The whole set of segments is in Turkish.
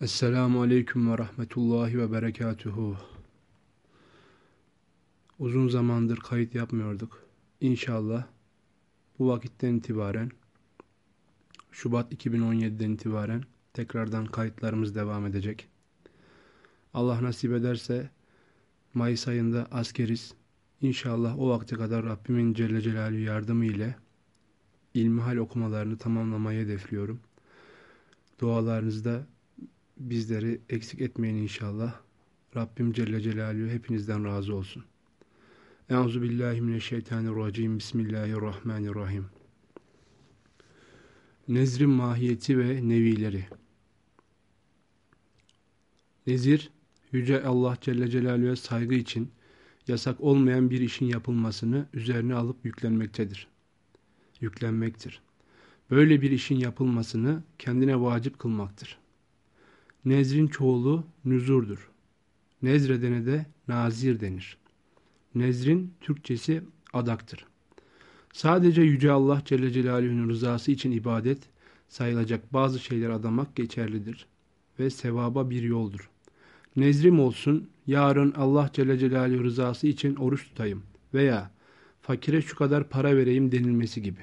Esselamu Aleyküm ve Rahmetullahi ve Berekatuhu. Uzun zamandır kayıt yapmıyorduk. İnşallah bu vakitten itibaren Şubat 2017'den itibaren tekrardan kayıtlarımız devam edecek. Allah nasip ederse Mayıs ayında askeriz. İnşallah o vakte kadar Rabbimin Celle Celaluhu yardımı ile ilmihal okumalarını tamamlamayı hedefliyorum. Dualarınızda bizleri eksik etmeyin inşallah. Rabbim Celle Celaluhu hepinizden razı olsun. Euzu billahi mineşşeytanirracim. Bismillahirrahmanirrahim. Nezrin mahiyeti ve nevileri. Nezir, Yüce Allah Celle Celaluhu'ya saygı için yasak olmayan bir işin yapılmasını üzerine alıp yüklenmektedir. Yüklenmektir. Böyle bir işin yapılmasını kendine vacip kılmaktır. Nezrin çoğulu nüzurdur. Nezredene de nazir denir. Nezrin Türkçesi adaktır. Sadece Yüce Allah Celle Celaluhu'nun rızası için ibadet sayılacak bazı şeyler adamak geçerlidir ve sevaba bir yoldur. Nezrim olsun, yarın Allah Celle Celaluhu rızası için oruç tutayım veya fakire şu kadar para vereyim denilmesi gibi.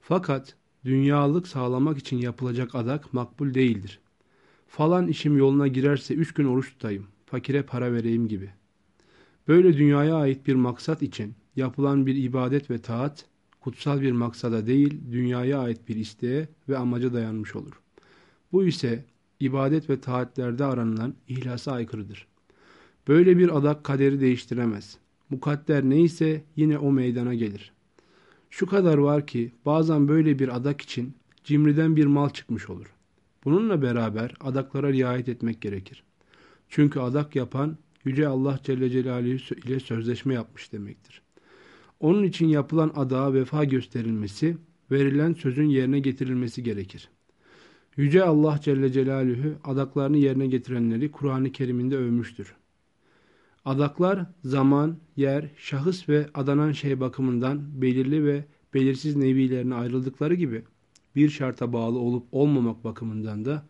Fakat dünyalık sağlamak için yapılacak adak makbul değildir. Falan işim yoluna girerse üç gün oruç tutayım, fakire para vereyim gibi. Böyle dünyaya ait bir maksat için yapılan bir ibadet ve taat, kutsal bir maksada değil, dünyaya ait bir isteğe ve amaca dayanmış olur. Bu ise ibadet ve taatlerde aranılan ihlasa aykırıdır. Böyle bir adak kaderi değiştiremez. Mukadder neyse yine o meydana gelir. Şu kadar var ki bazen böyle bir adak için cimriden bir mal çıkmış olur. Bununla beraber adaklara riayet etmek gerekir. Çünkü adak yapan Yüce Allah Celle Celaluhu ile sözleşme yapmış demektir. Onun için yapılan adağa vefa gösterilmesi, verilen sözün yerine getirilmesi gerekir. Yüce Allah Celle Celaluhu adaklarını yerine getirenleri Kur'an-ı Kerim'inde övmüştür. Adaklar zaman, yer, şahıs ve adanan şey bakımından belirli ve belirsiz nevilerine ayrıldıkları gibi bir şarta bağlı olup olmamak bakımından da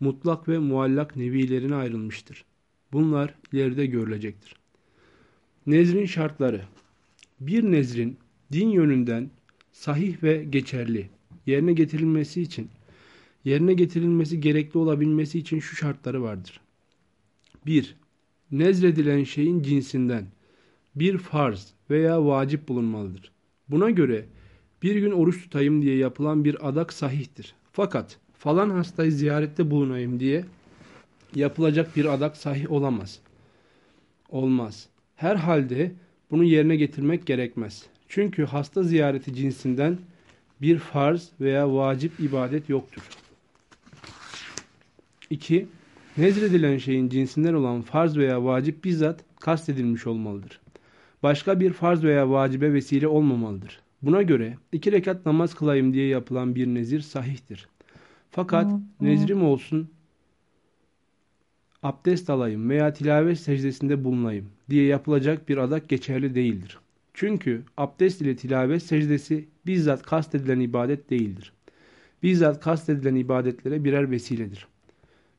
mutlak ve muallak nevilerine ayrılmıştır. Bunlar ileride görülecektir. Nezrin şartları Bir nezrin din yönünden sahih ve geçerli yerine getirilmesi için yerine getirilmesi gerekli olabilmesi için şu şartları vardır. 1. Nezredilen şeyin cinsinden bir farz veya vacip bulunmalıdır. Buna göre bir gün oruç tutayım diye yapılan bir adak sahihtir. Fakat falan hastayı ziyarette bulunayım diye yapılacak bir adak sahih olamaz. Olmaz. Herhalde bunu yerine getirmek gerekmez. Çünkü hasta ziyareti cinsinden bir farz veya vacip ibadet yoktur. 2. Nezredilen şeyin cinsinden olan farz veya vacip bizzat kastedilmiş olmalıdır. Başka bir farz veya vacibe vesile olmamalıdır. Buna göre iki rekat namaz kılayım diye yapılan bir nezir sahihtir. Fakat nezrim olsun abdest alayım veya tilavet secdesinde bulunayım diye yapılacak bir adak geçerli değildir. Çünkü abdest ile tilavet secdesi bizzat kastedilen ibadet değildir. Bizzat kastedilen ibadetlere birer vesiledir.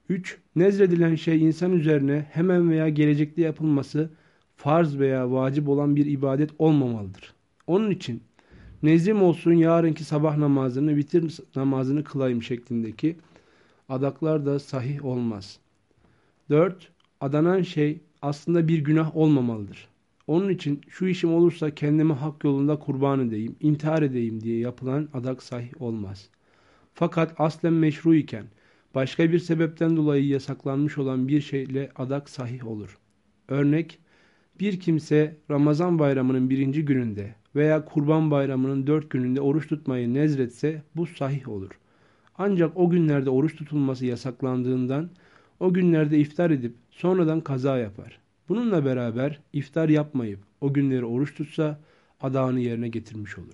3. Nezredilen şey insan üzerine hemen veya gelecekte yapılması farz veya vacip olan bir ibadet olmamalıdır. Onun için nezrim olsun yarınki sabah namazını vitir namazını kılayım şeklindeki adaklar da sahih olmaz. 4. Adanan şey aslında bir günah olmamalıdır. Onun için şu işim olursa kendimi hak yolunda kurban edeyim, intihar edeyim diye yapılan adak sahih olmaz. Fakat aslen meşru iken başka bir sebepten dolayı yasaklanmış olan bir şeyle adak sahih olur. Örnek, bir kimse Ramazan bayramının birinci gününde veya kurban bayramının dört gününde oruç tutmayı nezretse bu sahih olur. Ancak o günlerde oruç tutulması yasaklandığından o günlerde iftar edip sonradan kaza yapar. Bununla beraber iftar yapmayıp o günleri oruç tutsa adağını yerine getirmiş olur.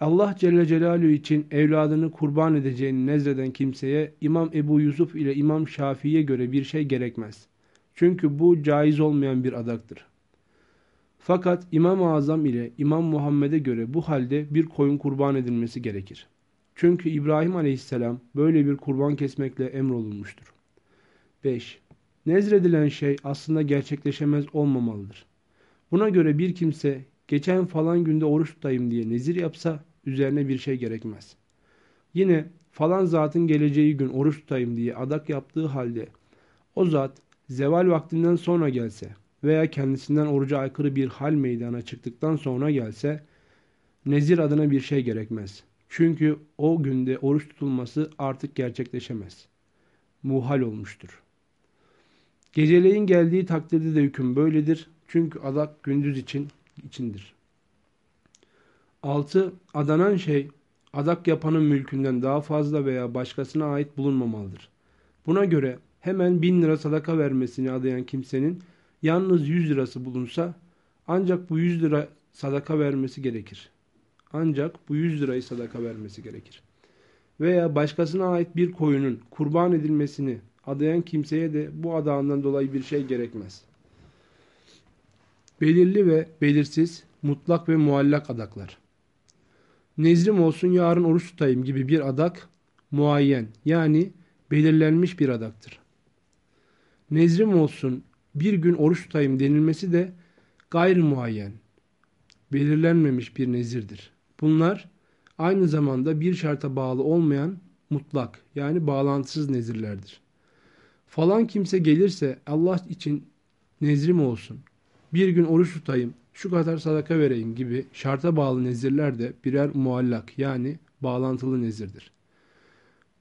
Allah Celle Celaluhu için evladını kurban edeceğini nezreden kimseye İmam Ebu Yusuf ile İmam Şafii'ye göre bir şey gerekmez. Çünkü bu caiz olmayan bir adaktır. Fakat İmam-ı Azam ile İmam Muhammed'e göre bu halde bir koyun kurban edilmesi gerekir. Çünkü İbrahim Aleyhisselam böyle bir kurban kesmekle emrolunmuştur. 5. Nezredilen şey aslında gerçekleşemez olmamalıdır. Buna göre bir kimse geçen falan günde oruç tutayım diye nezir yapsa üzerine bir şey gerekmez. Yine falan zatın geleceği gün oruç tutayım diye adak yaptığı halde o zat zeval vaktinden sonra gelse veya kendisinden oruca aykırı bir hal meydana çıktıktan sonra gelse nezir adına bir şey gerekmez. Çünkü o günde oruç tutulması artık gerçekleşemez. Muhal olmuştur. Geceleyin geldiği takdirde de hüküm böyledir. Çünkü adak gündüz için içindir. 6. Adanan şey adak yapanın mülkünden daha fazla veya başkasına ait bulunmamalıdır. Buna göre hemen bin lira sadaka vermesini adayan kimsenin yalnız yüz lirası bulunsa ancak bu yüz lira sadaka vermesi gerekir. Ancak bu yüz lirayı sadaka vermesi gerekir. Veya başkasına ait bir koyunun kurban edilmesini adayan kimseye de bu adağından dolayı bir şey gerekmez. Belirli ve belirsiz, mutlak ve muallak adaklar. Nezrim olsun yarın oruç tutayım gibi bir adak muayyen yani belirlenmiş bir adaktır. Nezrim olsun bir gün oruç tutayım denilmesi de gayri muayyen, belirlenmemiş bir nezirdir. Bunlar aynı zamanda bir şarta bağlı olmayan mutlak yani bağlantısız nezirlerdir. Falan kimse gelirse Allah için nezrim olsun, bir gün oruç tutayım, şu kadar sadaka vereyim gibi şarta bağlı nezirler de birer muallak yani bağlantılı nezirdir.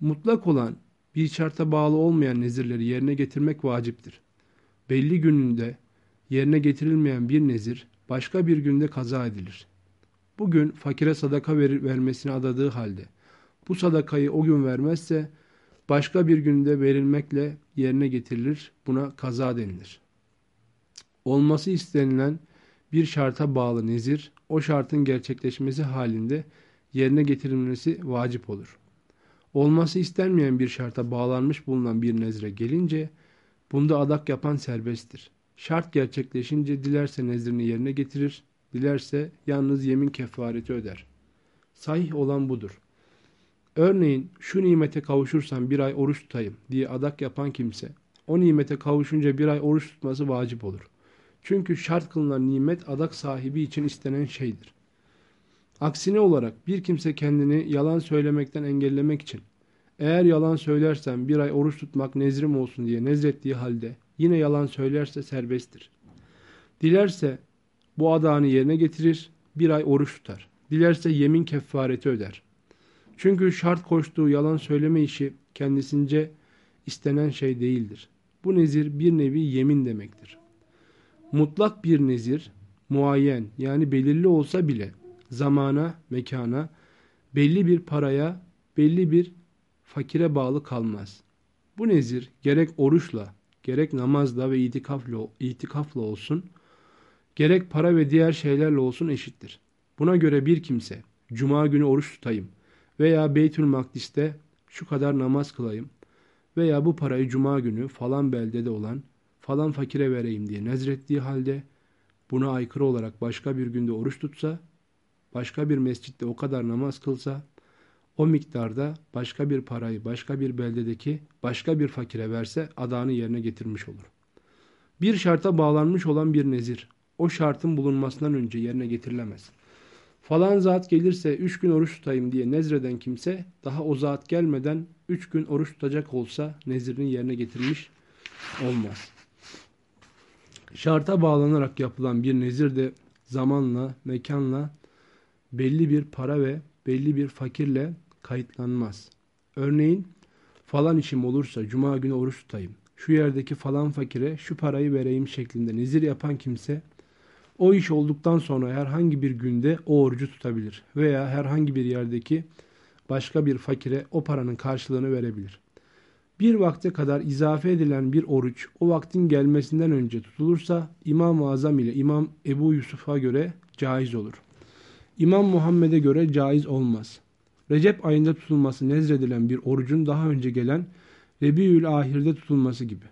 Mutlak olan bir şarta bağlı olmayan nezirleri yerine getirmek vaciptir. Belli gününde yerine getirilmeyen bir nezir başka bir günde kaza edilir. Bugün fakire sadaka verir, vermesini adadığı halde bu sadakayı o gün vermezse başka bir günde verilmekle yerine getirilir. Buna kaza denilir. Olması istenilen bir şarta bağlı nezir, o şartın gerçekleşmesi halinde yerine getirilmesi vacip olur. Olması istenmeyen bir şarta bağlanmış bulunan bir nezre gelince, bunda adak yapan serbesttir. Şart gerçekleşince dilerse nezrini yerine getirir, dilerse yalnız yemin kefareti öder. Sahih olan budur. Örneğin şu nimete kavuşursam bir ay oruç tutayım diye adak yapan kimse, o nimete kavuşunca bir ay oruç tutması vacip olur. Çünkü şart kılınan nimet adak sahibi için istenen şeydir. Aksine olarak bir kimse kendini yalan söylemekten engellemek için eğer yalan söylersem bir ay oruç tutmak nezrim olsun diye nezrettiği halde yine yalan söylerse serbesttir. Dilerse bu adağını yerine getirir, bir ay oruç tutar. Dilerse yemin kefareti öder. Çünkü şart koştuğu yalan söyleme işi kendisince istenen şey değildir. Bu nezir bir nevi yemin demektir. Mutlak bir nezir, muayyen yani belirli olsa bile zamana, mekana, belli bir paraya, belli bir fakire bağlı kalmaz. Bu nezir gerek oruçla, gerek namazla ve itikafla, itikafla olsun, gerek para ve diğer şeylerle olsun eşittir. Buna göre bir kimse, cuma günü oruç tutayım veya Beytül Makdis'te şu kadar namaz kılayım veya bu parayı cuma günü falan beldede olan falan fakire vereyim diye nezrettiği halde buna aykırı olarak başka bir günde oruç tutsa, başka bir mescitte o kadar namaz kılsa, o miktarda başka bir parayı başka bir beldedeki başka bir fakire verse adağını yerine getirmiş olur. Bir şarta bağlanmış olan bir nezir, o şartın bulunmasından önce yerine getirilemez. Falan zat gelirse üç gün oruç tutayım diye nezreden kimse daha o zat gelmeden üç gün oruç tutacak olsa nezirini yerine getirmiş olmaz. Şarta bağlanarak yapılan bir nezir de zamanla, mekanla, belli bir para ve belli bir fakirle kayıtlanmaz. Örneğin falan işim olursa cuma günü oruç tutayım. Şu yerdeki falan fakire şu parayı vereyim şeklinde nezir yapan kimse o iş olduktan sonra herhangi bir günde o orucu tutabilir veya herhangi bir yerdeki başka bir fakire o paranın karşılığını verebilir. Bir vakte kadar izafe edilen bir oruç o vaktin gelmesinden önce tutulursa İmam-ı Azam ile İmam Ebu Yusuf'a göre caiz olur. İmam Muhammed'e göre caiz olmaz. Recep ayında tutulması nezredilen bir orucun daha önce gelen Rebiül Ahir'de tutulması gibi.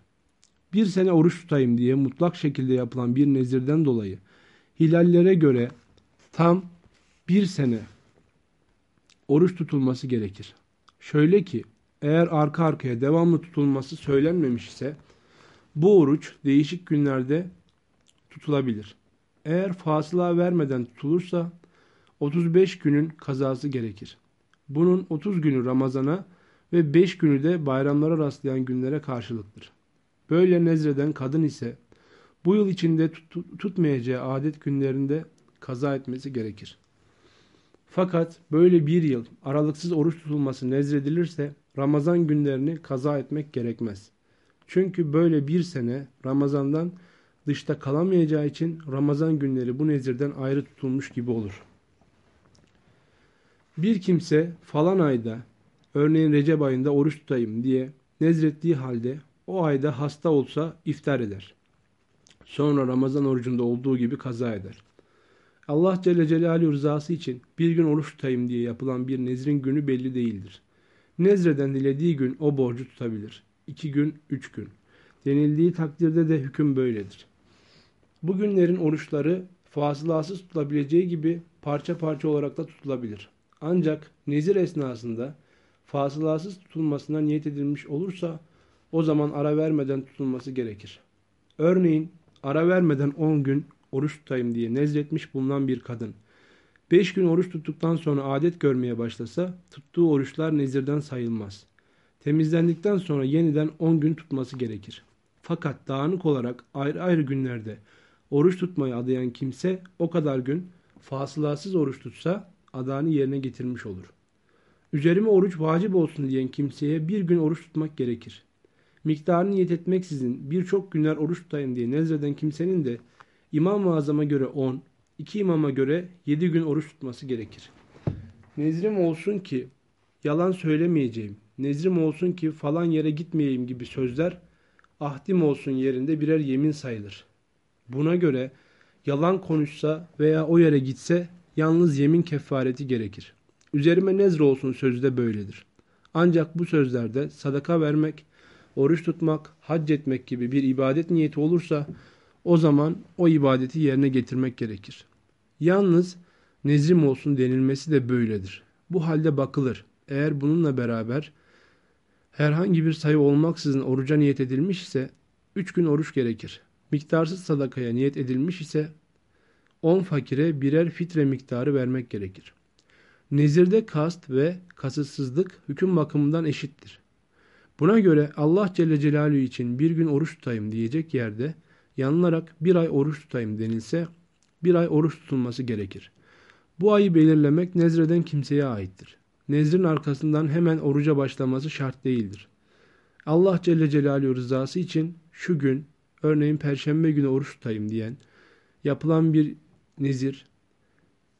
Bir sene oruç tutayım diye mutlak şekilde yapılan bir nezirden dolayı hilallere göre tam bir sene oruç tutulması gerekir. Şöyle ki eğer arka arkaya devamlı tutulması söylenmemiş ise bu oruç değişik günlerde tutulabilir. Eğer fasıla vermeden tutulursa 35 günün kazası gerekir. Bunun 30 günü Ramazan'a ve 5 günü de bayramlara rastlayan günlere karşılıktır. Böyle nezreden kadın ise bu yıl içinde tut tutmayacağı adet günlerinde kaza etmesi gerekir. Fakat böyle bir yıl aralıksız oruç tutulması nezredilirse Ramazan günlerini kaza etmek gerekmez. Çünkü böyle bir sene Ramazan'dan dışta kalamayacağı için Ramazan günleri bu nezirden ayrı tutulmuş gibi olur. Bir kimse falan ayda örneğin Recep ayında oruç tutayım diye nezrettiği halde o ayda hasta olsa iftar eder. Sonra Ramazan orucunda olduğu gibi kaza eder. Allah Celle Celaluhu rızası için bir gün oruç tutayım diye yapılan bir nezrin günü belli değildir. Nezreden dilediği gün o borcu tutabilir. İki gün, üç gün. Denildiği takdirde de hüküm böyledir. Bu günlerin oruçları fasılasız tutulabileceği gibi parça parça olarak da tutulabilir. Ancak nezir esnasında fasılasız tutulmasına niyet edilmiş olursa o zaman ara vermeden tutulması gerekir. Örneğin ara vermeden 10 gün oruç tutayım diye nezletmiş bulunan bir kadın 5 gün oruç tuttuktan sonra adet görmeye başlasa tuttuğu oruçlar nezirden sayılmaz. Temizlendikten sonra yeniden 10 gün tutması gerekir. Fakat dağınık olarak ayrı ayrı günlerde oruç tutmayı adayan kimse o kadar gün fasılasız oruç tutsa adağını yerine getirmiş olur. Üzerime oruç vacip olsun diyen kimseye bir gün oruç tutmak gerekir. Miktarını niyet etmeksizin birçok günler oruç tutayım diye nezreden kimsenin de İmam-ı Azam'a göre 10, iki imama göre 7 gün oruç tutması gerekir. Nezrim olsun ki yalan söylemeyeceğim, nezrim olsun ki falan yere gitmeyeyim gibi sözler ahdim olsun yerinde birer yemin sayılır. Buna göre yalan konuşsa veya o yere gitse yalnız yemin kefareti gerekir. Üzerime nezr olsun sözü de böyledir. Ancak bu sözlerde sadaka vermek, oruç tutmak, hac etmek gibi bir ibadet niyeti olursa o zaman o ibadeti yerine getirmek gerekir. Yalnız nezrim olsun denilmesi de böyledir. Bu halde bakılır. Eğer bununla beraber herhangi bir sayı olmaksızın oruca niyet edilmiş ise 3 gün oruç gerekir. Miktarsız sadakaya niyet edilmiş ise 10 fakire birer fitre miktarı vermek gerekir. Nezirde kast ve kasıtsızlık hüküm bakımından eşittir. Buna göre Allah Celle Celaluhu için bir gün oruç tutayım diyecek yerde yanılarak bir ay oruç tutayım denilse bir ay oruç tutulması gerekir. Bu ayı belirlemek nezreden kimseye aittir. Nezrin arkasından hemen oruca başlaması şart değildir. Allah Celle Celaluhu rızası için şu gün örneğin perşembe günü oruç tutayım diyen yapılan bir nezir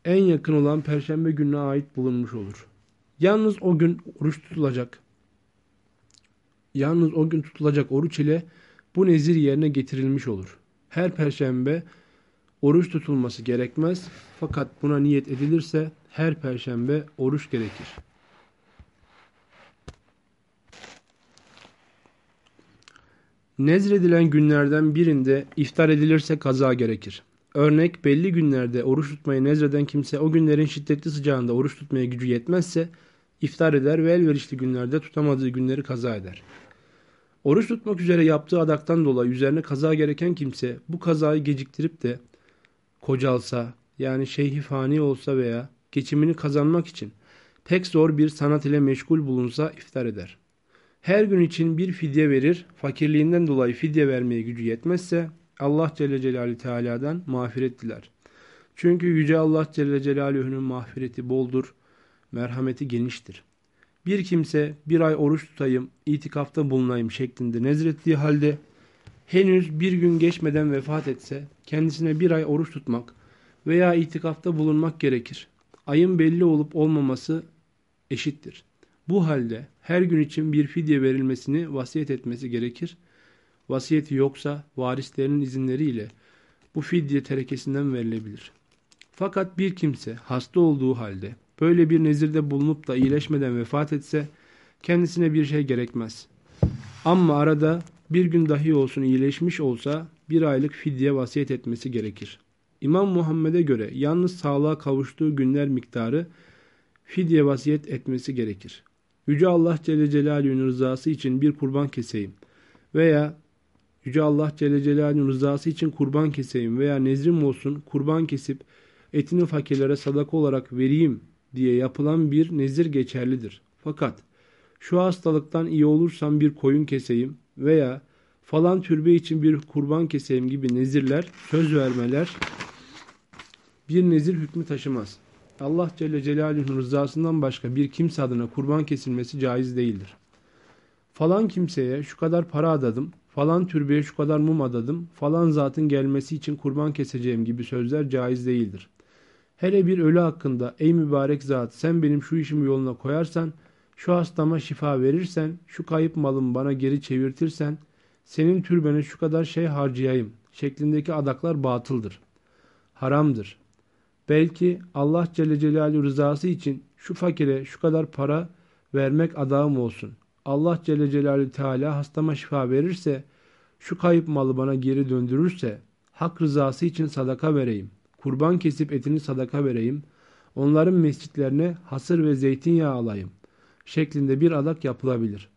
en yakın olan perşembe gününe ait bulunmuş olur. Yalnız o gün oruç tutulacak. Yalnız o gün tutulacak oruç ile bu nezir yerine getirilmiş olur. Her perşembe oruç tutulması gerekmez fakat buna niyet edilirse her perşembe oruç gerekir. Nezredilen günlerden birinde iftar edilirse kaza gerekir. Örnek belli günlerde oruç tutmayı nezreden kimse o günlerin şiddetli sıcağında oruç tutmaya gücü yetmezse iftar eder ve elverişli günlerde tutamadığı günleri kaza eder. Oruç tutmak üzere yaptığı adaktan dolayı üzerine kaza gereken kimse bu kazayı geciktirip de kocalsa yani şeyhi fani olsa veya geçimini kazanmak için pek zor bir sanat ile meşgul bulunsa iftar eder. Her gün için bir fidye verir, fakirliğinden dolayı fidye vermeye gücü yetmezse Allah Celle Celaluhu Teala'dan mağfiret diler. Çünkü Yüce Allah Celle Celaluhu'nun mağfireti boldur, merhameti geniştir. Bir kimse bir ay oruç tutayım, itikafta bulunayım şeklinde nezrettiği halde henüz bir gün geçmeden vefat etse kendisine bir ay oruç tutmak veya itikafta bulunmak gerekir. Ayın belli olup olmaması eşittir. Bu halde her gün için bir fidye verilmesini vasiyet etmesi gerekir. Vasiyeti yoksa varislerinin izinleriyle bu fidye terekesinden verilebilir. Fakat bir kimse hasta olduğu halde böyle bir nezirde bulunup da iyileşmeden vefat etse kendisine bir şey gerekmez. Ama arada bir gün dahi olsun iyileşmiş olsa bir aylık fidye vasiyet etmesi gerekir. İmam Muhammed'e göre yalnız sağlığa kavuştuğu günler miktarı fidye vasiyet etmesi gerekir. Yüce Allah Celle Celaluhu'nun rızası için bir kurban keseyim veya Yüce Allah Celle Celaluhu'nun rızası için kurban keseyim veya nezrim olsun kurban kesip etini fakirlere sadaka olarak vereyim diye yapılan bir nezir geçerlidir. Fakat şu hastalıktan iyi olursam bir koyun keseyim veya falan türbe için bir kurban keseyim gibi nezirler, söz vermeler bir nezir hükmü taşımaz. Allah Celle Celaluhu'nun rızasından başka bir kimse adına kurban kesilmesi caiz değildir. Falan kimseye şu kadar para adadım, falan türbeye şu kadar mum adadım, falan zatın gelmesi için kurban keseceğim gibi sözler caiz değildir. Hele bir ölü hakkında ey mübarek zat sen benim şu işimi yoluna koyarsan, şu hastama şifa verirsen, şu kayıp malımı bana geri çevirtirsen, senin türbene şu kadar şey harcayayım şeklindeki adaklar batıldır. Haramdır. Belki Allah Celle Celaluhu rızası için şu fakire şu kadar para vermek adağım olsun. Allah Celle Celaluhu Teala hastama şifa verirse, şu kayıp malı bana geri döndürürse, hak rızası için sadaka vereyim. Kurban kesip etini sadaka vereyim. Onların mescitlerine hasır ve zeytinyağı alayım. Şeklinde bir adak yapılabilir.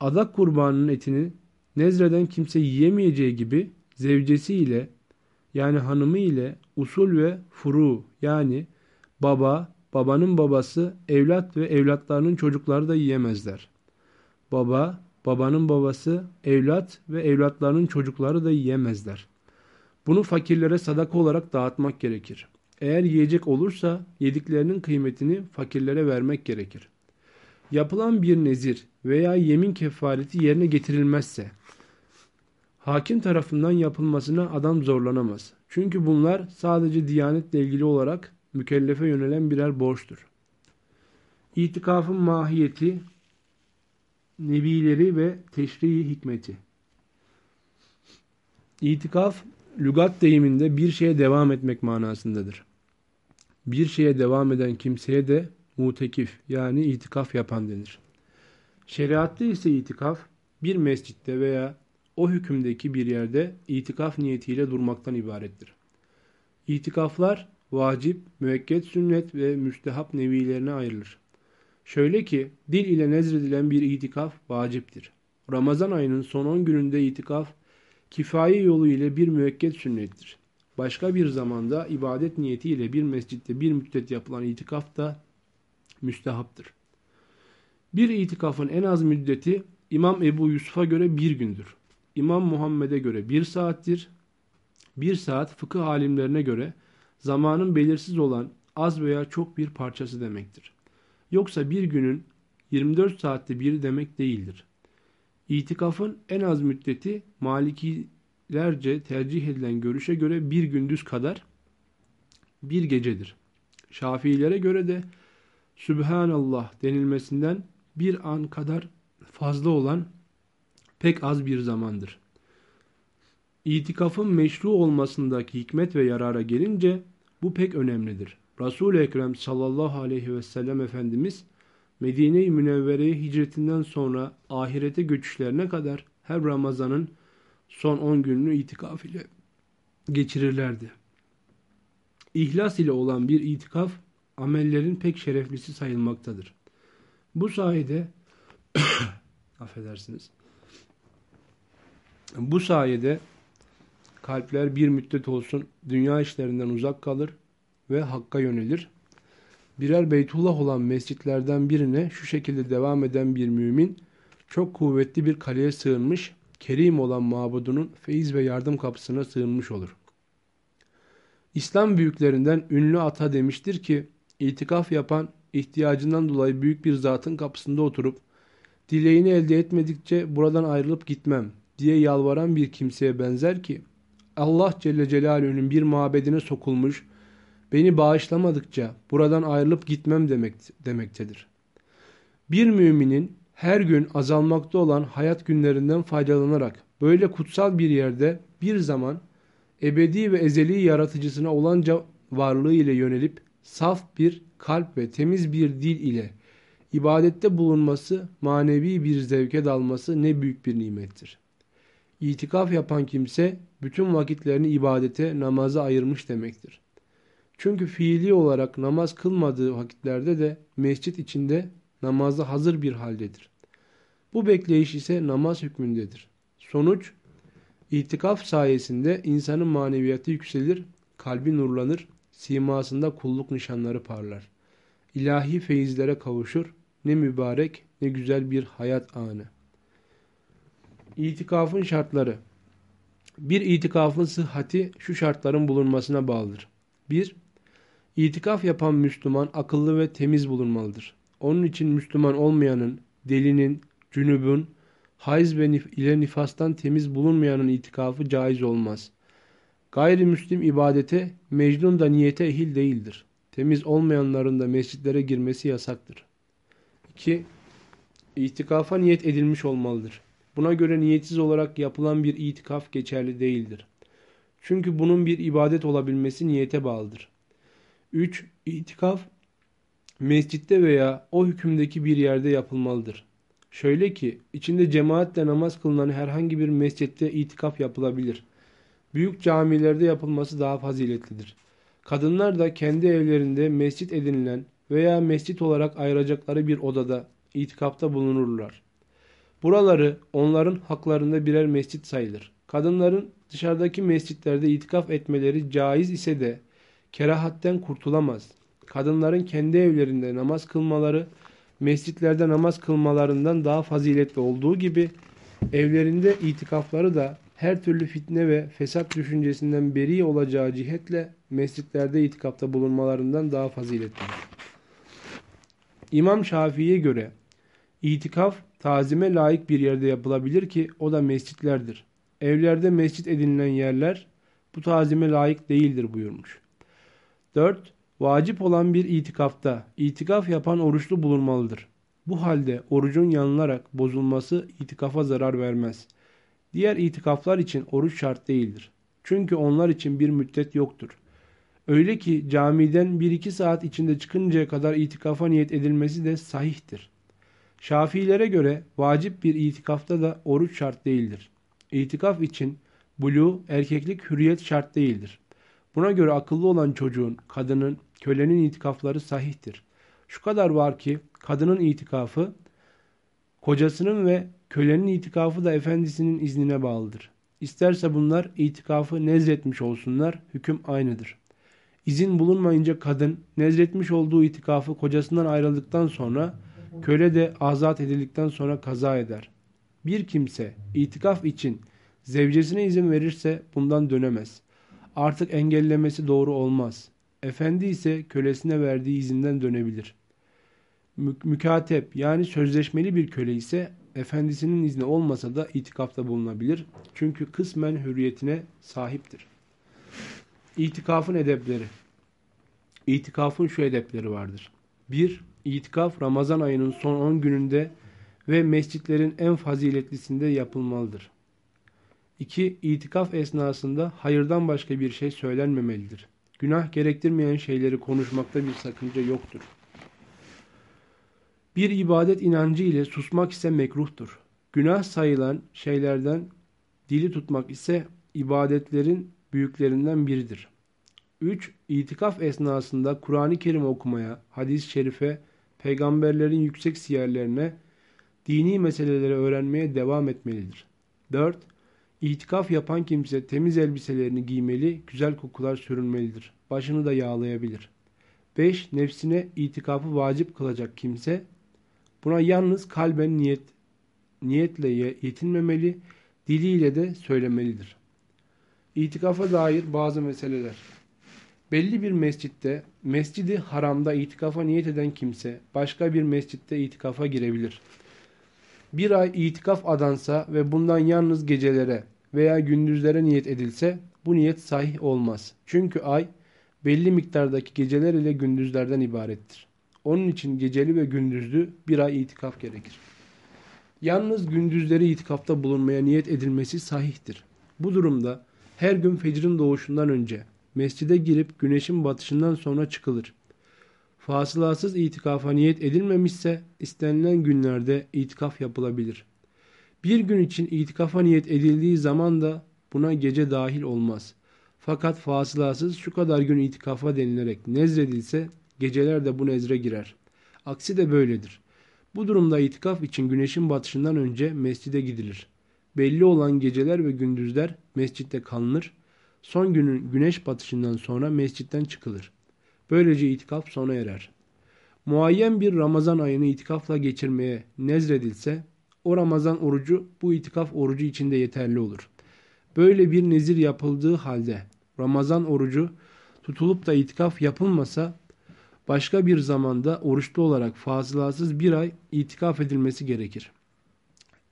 Adak kurbanının etini nezreden kimse yiyemeyeceği gibi zevcesi ile yani hanımı ile usul ve furu yani baba, babanın babası, evlat ve evlatlarının çocukları da yiyemezler. Baba, babanın babası, evlat ve evlatlarının çocukları da yiyemezler. Bunu fakirlere sadaka olarak dağıtmak gerekir. Eğer yiyecek olursa yediklerinin kıymetini fakirlere vermek gerekir. Yapılan bir nezir veya yemin kefareti yerine getirilmezse hakim tarafından yapılmasına adam zorlanamaz. Çünkü bunlar sadece diyanetle ilgili olarak mükellefe yönelen birer borçtur. İtikafın mahiyeti, nevileri ve teşrii hikmeti. İtikaf, lügat deyiminde bir şeye devam etmek manasındadır. Bir şeye devam eden kimseye de mutekif yani itikaf yapan denir. Şeriatta ise itikaf bir mescitte veya o hükümdeki bir yerde itikaf niyetiyle durmaktan ibarettir. İtikaflar vacip, müekket sünnet ve müstehap nevilerine ayrılır. Şöyle ki dil ile nezredilen bir itikaf vaciptir. Ramazan ayının son 10 gününde itikaf kifayi yolu ile bir müekket sünnettir. Başka bir zamanda ibadet niyetiyle bir mescitte bir müddet yapılan itikaf da müstehaptır. Bir itikafın en az müddeti İmam Ebu Yusuf'a göre bir gündür. İmam Muhammed'e göre bir saattir. Bir saat fıkıh alimlerine göre zamanın belirsiz olan az veya çok bir parçası demektir. Yoksa bir günün 24 saatte bir demek değildir. İtikafın en az müddeti Malikilerce tercih edilen görüşe göre bir gündüz kadar bir gecedir. Şafiilere göre de Sübhanallah denilmesinden bir an kadar fazla olan pek az bir zamandır. İtikafın meşru olmasındaki hikmet ve yarara gelince bu pek önemlidir. Resul-i Ekrem sallallahu aleyhi ve sellem Efendimiz Medine-i Münevvere'ye hicretinden sonra ahirete göçüşlerine kadar her Ramazan'ın son 10 gününü itikaf ile geçirirlerdi. İhlas ile olan bir itikaf amellerin pek şereflisi sayılmaktadır. Bu sayede affedersiniz. Bu sayede kalpler bir müddet olsun dünya işlerinden uzak kalır ve Hakk'a yönelir. Birer Beytullah olan mescitlerden birine şu şekilde devam eden bir mümin çok kuvvetli bir kaleye sığınmış, kerim olan mabudunun feyiz ve yardım kapısına sığınmış olur. İslam büyüklerinden ünlü ata demiştir ki, itikaf yapan ihtiyacından dolayı büyük bir zatın kapısında oturup, dileğini elde etmedikçe buradan ayrılıp gitmem diye yalvaran bir kimseye benzer ki, Allah Celle Celaluhu'nun bir mabedine sokulmuş, beni bağışlamadıkça buradan ayrılıp gitmem demek, demektedir. Bir müminin her gün azalmakta olan hayat günlerinden faydalanarak böyle kutsal bir yerde bir zaman ebedi ve ezeli yaratıcısına olanca varlığı ile yönelip saf bir kalp ve temiz bir dil ile ibadette bulunması, manevi bir zevke dalması ne büyük bir nimettir. İtikaf yapan kimse bütün vakitlerini ibadete, namaza ayırmış demektir. Çünkü fiili olarak namaz kılmadığı vakitlerde de mescit içinde namaza hazır bir haldedir. Bu bekleyiş ise namaz hükmündedir. Sonuç, itikaf sayesinde insanın maneviyatı yükselir, kalbi nurlanır, simasında kulluk nişanları parlar. İlahi feyizlere kavuşur, ne mübarek ne güzel bir hayat anı. İtikafın şartları Bir itikafın sıhhati şu şartların bulunmasına bağlıdır. 1. İtikaf yapan Müslüman akıllı ve temiz bulunmalıdır. Onun için Müslüman olmayanın, delinin, cünübün, hayız ve nif ile nifastan temiz bulunmayanın itikafı caiz olmaz. Gayrimüslim ibadete, mecnun da niyete ehil değildir. Temiz olmayanların da mescitlere girmesi yasaktır. 2. İtikafa niyet edilmiş olmalıdır. Buna göre niyetsiz olarak yapılan bir itikaf geçerli değildir. Çünkü bunun bir ibadet olabilmesi niyete bağlıdır. 3. İtikaf mescitte veya o hükümdeki bir yerde yapılmalıdır. Şöyle ki içinde cemaatle namaz kılınan herhangi bir mescitte itikaf yapılabilir. Büyük camilerde yapılması daha faziletlidir. Kadınlar da kendi evlerinde mescit edinilen veya mescit olarak ayıracakları bir odada itikafta bulunurlar. Buraları onların haklarında birer mescit sayılır. Kadınların dışarıdaki mescitlerde itikaf etmeleri caiz ise de kerahatten kurtulamaz. Kadınların kendi evlerinde namaz kılmaları mescitlerde namaz kılmalarından daha faziletli olduğu gibi evlerinde itikafları da her türlü fitne ve fesat düşüncesinden beri olacağı cihetle mescitlerde itikafta bulunmalarından daha faziletlidir. İmam Şafii'ye göre itikaf tazime layık bir yerde yapılabilir ki o da mescitlerdir. Evlerde mescit edinilen yerler bu tazime layık değildir buyurmuş. 4. Vacip olan bir itikafta itikaf yapan oruçlu bulunmalıdır. Bu halde orucun yanılarak bozulması itikafa zarar vermez. Diğer itikaflar için oruç şart değildir. Çünkü onlar için bir müddet yoktur. Öyle ki camiden 1-2 saat içinde çıkıncaya kadar itikafa niyet edilmesi de sahihtir. Şafiilere göre vacip bir itikafta da oruç şart değildir. İtikaf için bulu, erkeklik, hürriyet şart değildir. Buna göre akıllı olan çocuğun, kadının, kölenin itikafları sahihtir. Şu kadar var ki kadının itikafı, kocasının ve kölenin itikafı da efendisinin iznine bağlıdır. İsterse bunlar itikafı nezretmiş olsunlar, hüküm aynıdır. İzin bulunmayınca kadın nezretmiş olduğu itikafı kocasından ayrıldıktan sonra köle de azat edildikten sonra kaza eder. Bir kimse itikaf için zevcesine izin verirse bundan dönemez. Artık engellemesi doğru olmaz. Efendi ise kölesine verdiği izinden dönebilir. Mü mükatep yani sözleşmeli bir köle ise efendisinin izni olmasa da itikafta bulunabilir. Çünkü kısmen hürriyetine sahiptir. İtikafın edepleri İtikafın şu edepleri vardır. 1. İtikaf Ramazan ayının son 10 gününde ve mescitlerin en faziletlisinde yapılmalıdır. 2. İtikaf esnasında hayırdan başka bir şey söylenmemelidir. Günah gerektirmeyen şeyleri konuşmakta bir sakınca yoktur. Bir ibadet inancı ile susmak ise mekruhtur. Günah sayılan şeylerden dili tutmak ise ibadetlerin büyüklerinden biridir. 3. İtikaf esnasında Kur'an-ı Kerim okumaya, hadis-i şerife, peygamberlerin yüksek siyerlerine, dini meseleleri öğrenmeye devam etmelidir. 4. İtikaf yapan kimse temiz elbiselerini giymeli, güzel kokular sürünmelidir. Başını da yağlayabilir. 5. Nefsine itikafı vacip kılacak kimse buna yalnız kalben niyet niyetle yetinmemeli, diliyle de söylemelidir. İtikafa dair bazı meseleler. Belli bir mescitte, mescidi haramda itikafa niyet eden kimse başka bir mescitte itikafa girebilir. Bir ay itikaf adansa ve bundan yalnız gecelere veya gündüzlere niyet edilse bu niyet sahih olmaz. Çünkü ay belli miktardaki geceler ile gündüzlerden ibarettir. Onun için geceli ve gündüzlü bir ay itikaf gerekir. Yalnız gündüzleri itikafta bulunmaya niyet edilmesi sahihtir. Bu durumda her gün fecrin doğuşundan önce mescide girip güneşin batışından sonra çıkılır. Fasılasız itikafa niyet edilmemişse istenilen günlerde itikaf yapılabilir. Bir gün için itikafa niyet edildiği zaman da buna gece dahil olmaz. Fakat fasılasız şu kadar gün itikafa denilerek nezredilse geceler de bu nezre girer. Aksi de böyledir. Bu durumda itikaf için güneşin batışından önce mescide gidilir. Belli olan geceler ve gündüzler mescitte kalınır. Son günün güneş batışından sonra mescitten çıkılır. Böylece itikaf sona erer. Muayyen bir Ramazan ayını itikafla geçirmeye nezredilse o Ramazan orucu bu itikaf orucu içinde yeterli olur. Böyle bir nezir yapıldığı halde Ramazan orucu tutulup da itikaf yapılmasa başka bir zamanda oruçlu olarak fazlasız bir ay itikaf edilmesi gerekir.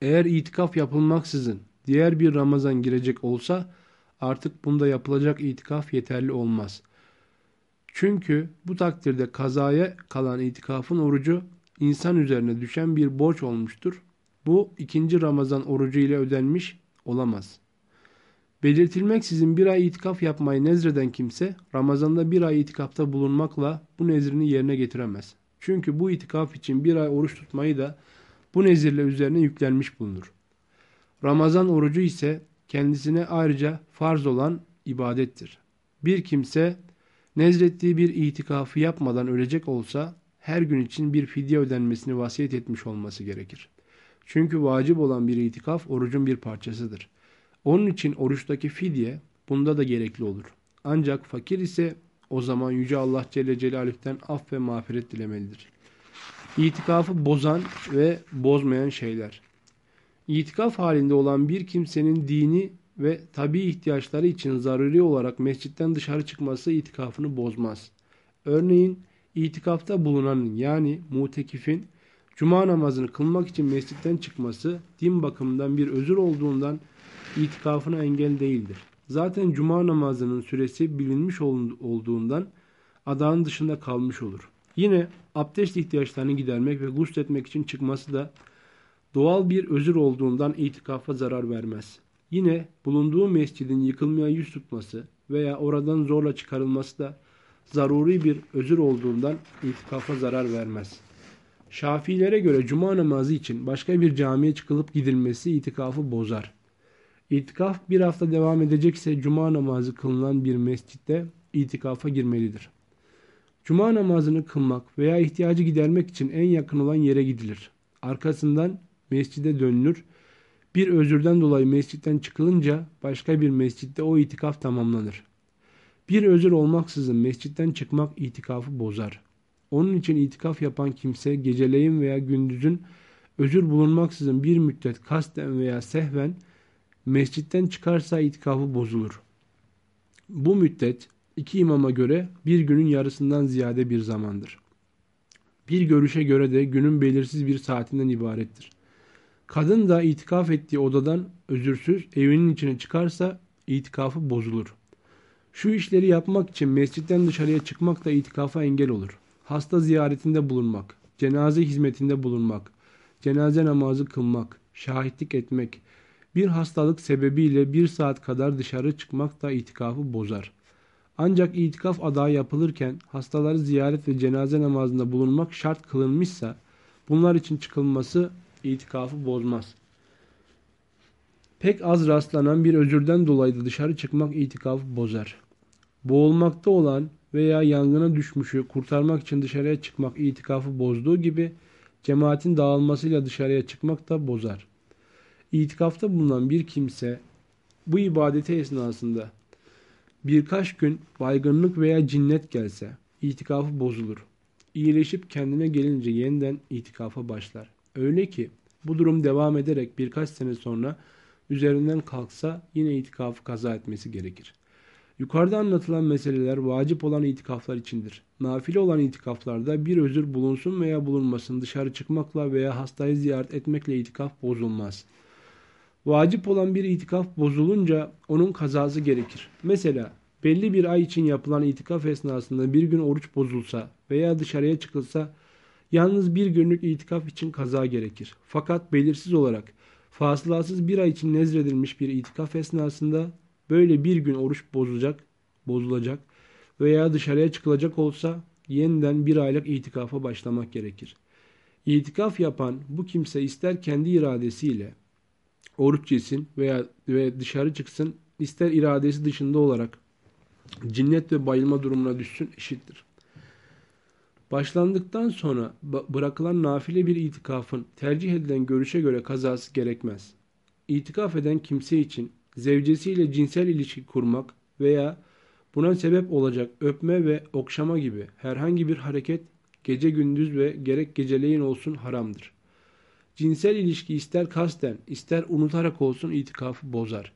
Eğer itikaf yapılmaksızın diğer bir Ramazan girecek olsa artık bunda yapılacak itikaf yeterli olmaz. Çünkü bu takdirde kazaya kalan itikafın orucu insan üzerine düşen bir borç olmuştur. Bu ikinci Ramazan orucu ile ödenmiş olamaz. Belirtilmeksizin bir ay itikaf yapmayı nezreden kimse Ramazan'da bir ay itikafta bulunmakla bu nezrini yerine getiremez. Çünkü bu itikaf için bir ay oruç tutmayı da bu nezirle üzerine yüklenmiş bulunur. Ramazan orucu ise kendisine ayrıca farz olan ibadettir. Bir kimse nezrettiği bir itikafı yapmadan ölecek olsa her gün için bir fidye ödenmesini vasiyet etmiş olması gerekir. Çünkü vacip olan bir itikaf orucun bir parçasıdır. Onun için oruçtaki fidye bunda da gerekli olur. Ancak fakir ise o zaman Yüce Allah Celle Celaluh'ten af ve mağfiret dilemelidir. İtikafı bozan ve bozmayan şeyler. İtikaf halinde olan bir kimsenin dini ve tabi ihtiyaçları için zaruri olarak mescitten dışarı çıkması itikafını bozmaz. Örneğin itikafta bulunanın yani mutekifin cuma namazını kılmak için mescitten çıkması din bakımından bir özür olduğundan itikafına engel değildir. Zaten cuma namazının süresi bilinmiş olduğundan adağın dışında kalmış olur. Yine abdest ihtiyaçlarını gidermek ve gusletmek için çıkması da doğal bir özür olduğundan itikafa zarar vermez. Yine bulunduğu mescidin yıkılmaya yüz tutması veya oradan zorla çıkarılması da zaruri bir özür olduğundan itikafa zarar vermez. Şafilere göre cuma namazı için başka bir camiye çıkılıp gidilmesi itikafı bozar. İtikaf bir hafta devam edecekse cuma namazı kılınan bir mescitte itikafa girmelidir. Cuma namazını kılmak veya ihtiyacı gidermek için en yakın olan yere gidilir. Arkasından mescide dönülür. Bir özürden dolayı mescitten çıkılınca başka bir mescitte o itikaf tamamlanır. Bir özür olmaksızın mescitten çıkmak itikafı bozar. Onun için itikaf yapan kimse geceleyin veya gündüzün özür bulunmaksızın bir müddet kasten veya sehven mescitten çıkarsa itikafı bozulur. Bu müddet iki imama göre bir günün yarısından ziyade bir zamandır. Bir görüşe göre de günün belirsiz bir saatinden ibarettir. Kadın da itikaf ettiği odadan özürsüz evinin içine çıkarsa itikafı bozulur. Şu işleri yapmak için mescitten dışarıya çıkmak da itikafa engel olur. Hasta ziyaretinde bulunmak, cenaze hizmetinde bulunmak, cenaze namazı kılmak, şahitlik etmek, bir hastalık sebebiyle bir saat kadar dışarı çıkmak da itikafı bozar. Ancak itikaf adağı yapılırken hastaları ziyaret ve cenaze namazında bulunmak şart kılınmışsa bunlar için çıkılması itikafı bozmaz. Pek az rastlanan bir özürden dolayı da dışarı çıkmak itikafı bozar. Boğulmakta olan veya yangına düşmüşü kurtarmak için dışarıya çıkmak itikafı bozduğu gibi cemaatin dağılmasıyla dışarıya çıkmak da bozar. İtikafta bulunan bir kimse bu ibadeti esnasında birkaç gün baygınlık veya cinnet gelse itikafı bozulur. İyileşip kendine gelince yeniden itikafa başlar. Öyle ki bu durum devam ederek birkaç sene sonra üzerinden kalksa yine itikafı kaza etmesi gerekir. Yukarıda anlatılan meseleler vacip olan itikaflar içindir. Nafile olan itikaflarda bir özür bulunsun veya bulunmasın dışarı çıkmakla veya hastayı ziyaret etmekle itikaf bozulmaz. Vacip olan bir itikaf bozulunca onun kazası gerekir. Mesela belli bir ay için yapılan itikaf esnasında bir gün oruç bozulsa veya dışarıya çıkılsa yalnız bir günlük itikaf için kaza gerekir. Fakat belirsiz olarak fasılasız bir ay için nezredilmiş bir itikaf esnasında böyle bir gün oruç bozulacak, bozulacak veya dışarıya çıkılacak olsa yeniden bir aylık itikafa başlamak gerekir. İtikaf yapan bu kimse ister kendi iradesiyle oruç yesin veya ve dışarı çıksın ister iradesi dışında olarak cinnet ve bayılma durumuna düşsün eşittir. Başlandıktan sonra bırakılan nafile bir itikafın tercih edilen görüşe göre kazası gerekmez. İtikaf eden kimse için zevcesiyle cinsel ilişki kurmak veya buna sebep olacak öpme ve okşama gibi herhangi bir hareket gece gündüz ve gerek geceleyin olsun haramdır. Cinsel ilişki ister kasten ister unutarak olsun itikafı bozar.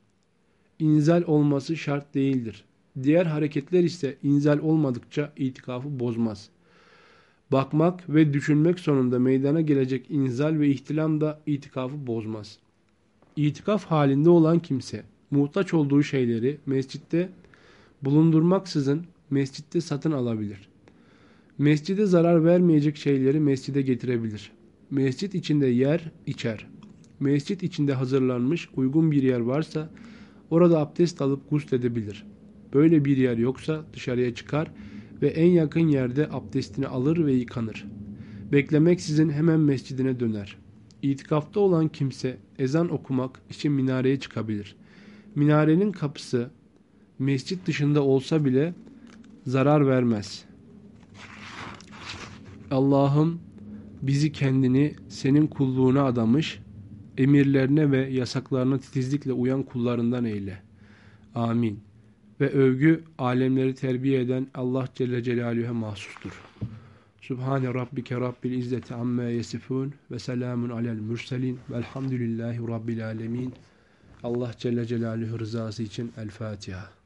İnzal olması şart değildir. Diğer hareketler ise inzal olmadıkça itikafı bozmaz. Bakmak ve düşünmek sonunda meydana gelecek inzal ve ihtilam da itikafı bozmaz. İtikaf halinde olan kimse muhtaç olduğu şeyleri mescitte bulundurmaksızın mescitte satın alabilir. Mescide zarar vermeyecek şeyleri mescide getirebilir. Mescit içinde yer içer. Mescit içinde hazırlanmış uygun bir yer varsa orada abdest alıp gusledebilir. Böyle bir yer yoksa dışarıya çıkar en yakın yerde abdestini alır ve yıkanır. Beklemeksizin hemen mescidine döner. İtikafta olan kimse ezan okumak için minareye çıkabilir. Minarenin kapısı mescit dışında olsa bile zarar vermez. Allah'ım bizi kendini senin kulluğuna adamış, emirlerine ve yasaklarına titizlikle uyan kullarından eyle. Amin. Ve övgü alemleri terbiye eden Allah Celle Celaluhu'ya mahsustur. Subhane Rabbike Rabbil İzzeti Amma Yesifun ve selamun alel mürselin velhamdülillahi Rabbil Alemin. Allah Celle Celaluhu rızası için El Fatiha.